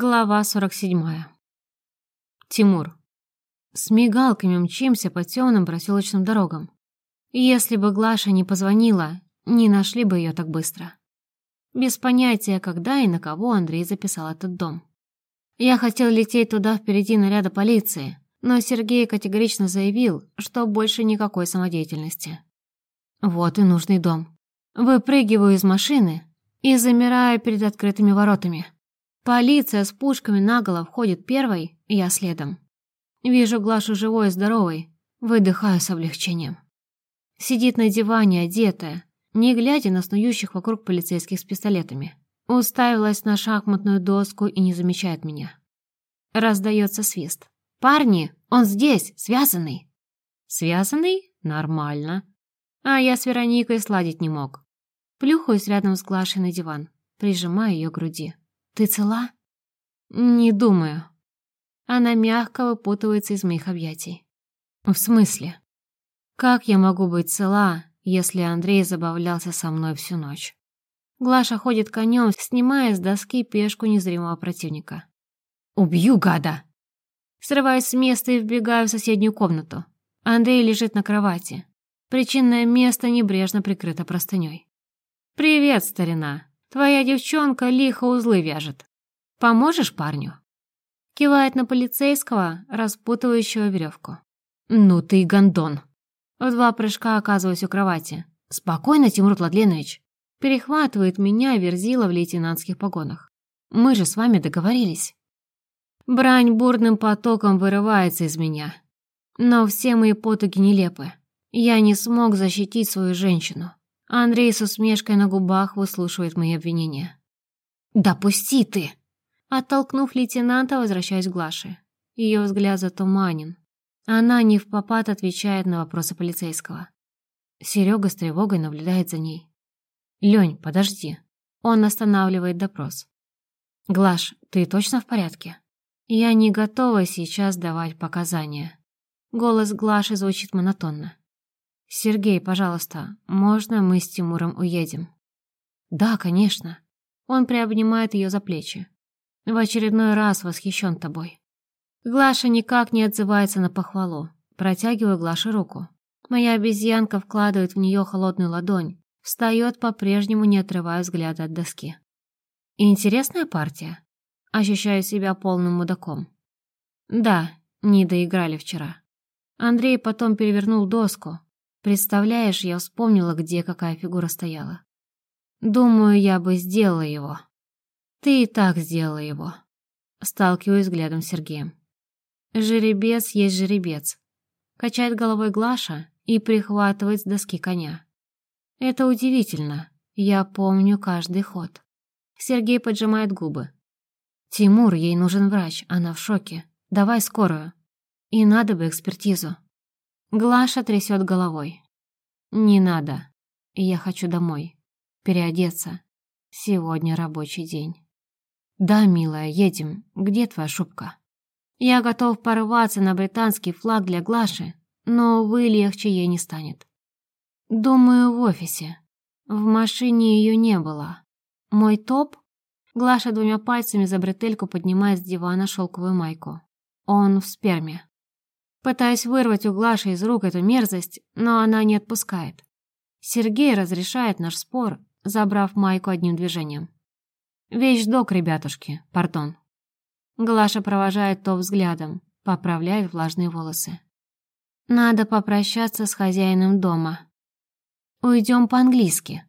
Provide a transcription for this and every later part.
Глава 47. Тимур. С мигалками мчимся по темным проселочным дорогам. Если бы Глаша не позвонила, не нашли бы ее так быстро. Без понятия, когда и на кого Андрей записал этот дом. Я хотел лететь туда впереди наряда полиции, но Сергей категорично заявил, что больше никакой самодеятельности. Вот и нужный дом. Выпрыгиваю из машины и замираю перед открытыми воротами. Полиция с пушками наголо входит первой, я следом. Вижу Глашу живой и здоровой, выдыхаю с облегчением. Сидит на диване, одетая, не глядя на снующих вокруг полицейских с пистолетами. Уставилась на шахматную доску и не замечает меня. Раздается свист. «Парни, он здесь, связанный!» «Связанный? Нормально. А я с Вероникой сладить не мог. Плюхаюсь рядом с Глашей на диван, прижимаю ее к груди. «Ты цела?» «Не думаю». Она мягко выпутывается из моих объятий. «В смысле? Как я могу быть цела, если Андрей забавлялся со мной всю ночь?» Глаша ходит конем, снимая с доски пешку незримого противника. «Убью, гада!» Срываюсь с места и вбегаю в соседнюю комнату. Андрей лежит на кровати. Причинное место небрежно прикрыто простыней. «Привет, старина!» Твоя девчонка лихо узлы вяжет. Поможешь парню?» Кивает на полицейского, распутывающего веревку. «Ну ты и гондон!» В два прыжка оказываюсь у кровати. «Спокойно, Тимур Владленович!» Перехватывает меня Верзила в лейтенантских погонах. «Мы же с вами договорились!» Брань бурным потоком вырывается из меня. Но все мои потуги нелепы. Я не смог защитить свою женщину. Андрей с усмешкой на губах выслушивает мои обвинения. «Допусти ты!» Оттолкнув лейтенанта, возвращаюсь к Глаше. Ее взгляд затуманен. Она не в попад отвечает на вопросы полицейского. Серега с тревогой наблюдает за ней. «Лень, подожди». Он останавливает допрос. «Глаш, ты точно в порядке?» «Я не готова сейчас давать показания». Голос Глаши звучит монотонно. «Сергей, пожалуйста, можно мы с Тимуром уедем?» «Да, конечно». Он приобнимает ее за плечи. «В очередной раз восхищен тобой». Глаша никак не отзывается на похвалу. Протягиваю Глаше руку. Моя обезьянка вкладывает в нее холодную ладонь, встает по-прежнему, не отрывая взгляда от доски. Интересная партия. Ощущаю себя полным мудаком. Да, не доиграли вчера. Андрей потом перевернул доску, Представляешь, я вспомнила, где какая фигура стояла. Думаю, я бы сделала его. Ты и так сделала его. Сталкиваюсь взглядом с Сергеем. Жеребец есть жеребец. Качает головой Глаша и прихватывает с доски коня. Это удивительно. Я помню каждый ход. Сергей поджимает губы. Тимур, ей нужен врач, она в шоке. Давай скорую. И надо бы экспертизу. Глаша трясет головой. «Не надо. Я хочу домой. Переодеться. Сегодня рабочий день». «Да, милая, едем. Где твоя шубка?» Я готов порваться на британский флаг для Глаши, но, увы, легче ей не станет. Думаю, в офисе. В машине ее не было. Мой топ? Глаша двумя пальцами за бретельку поднимает с дивана шелковую майку. Он в сперме. Пытаюсь вырвать у Глаши из рук эту мерзость, но она не отпускает. Сергей разрешает наш спор, забрав майку одним движением. «Вещдок, ребятушки, пардон». Глаша провожает то взглядом, поправляет влажные волосы. «Надо попрощаться с хозяином дома. Уйдем по-английски».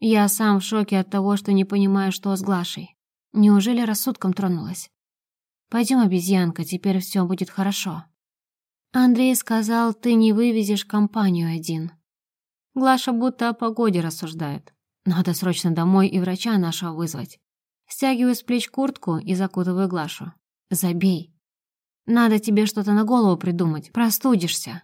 Я сам в шоке от того, что не понимаю, что с Глашей. Неужели рассудком тронулась? Пойдем, обезьянка, теперь все будет хорошо. Андрей сказал, ты не вывезешь компанию один. Глаша будто о погоде рассуждает. Надо срочно домой и врача нашего вызвать. Стягиваю с плеч куртку и закутываю Глашу. Забей. Надо тебе что-то на голову придумать, простудишься.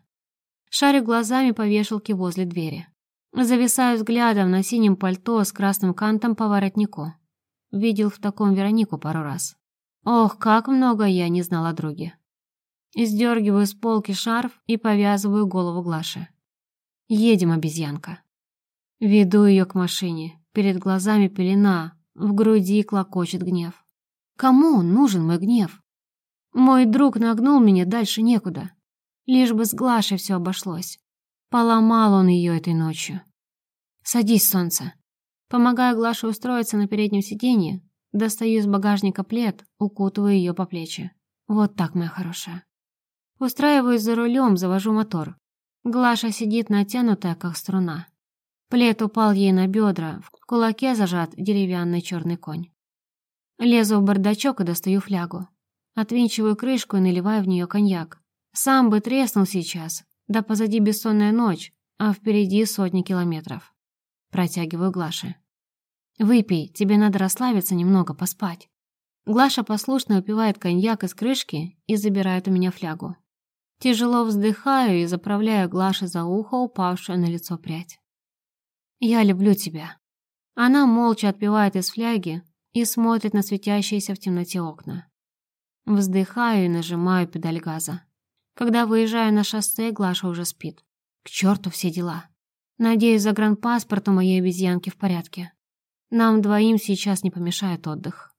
Шарю глазами по вешалке возле двери. Зависаю взглядом на синем пальто с красным кантом по воротнику. Видел в таком Веронику пару раз. Ох, как много я не знала о друге. Издергиваю с полки шарф и повязываю голову Глаши. «Едем, обезьянка». Веду ее к машине. Перед глазами пелена, в груди клокочет гнев. Кому он нужен, мой гнев? Мой друг нагнул меня дальше некуда. Лишь бы с Глашей все обошлось. Поломал он ее этой ночью. Садись, солнце. Помогаю Глаше устроиться на переднем сиденье, достаю из багажника плед, укутываю ее по плечи. Вот так, моя хорошая. Устраиваюсь за рулем, завожу мотор. Глаша сидит натянутая, как струна. Плед упал ей на бедра, в кулаке зажат деревянный черный конь. Лезу в бардачок и достаю флягу. Отвинчиваю крышку и наливаю в нее коньяк. Сам бы треснул сейчас, да позади бессонная ночь, а впереди сотни километров. Протягиваю Глаше. «Выпей, тебе надо расслабиться немного, поспать». Глаша послушно упивает коньяк из крышки и забирает у меня флягу. Тяжело вздыхаю и заправляю Глаше за ухо упавшую на лицо прядь. «Я люблю тебя». Она молча отпивает из фляги и смотрит на светящиеся в темноте окна. Вздыхаю и нажимаю педаль газа. Когда выезжаю на шоссе, Глаша уже спит. К черту все дела. Надеюсь, загранпаспорт у моей обезьянки в порядке. Нам двоим сейчас не помешает отдых.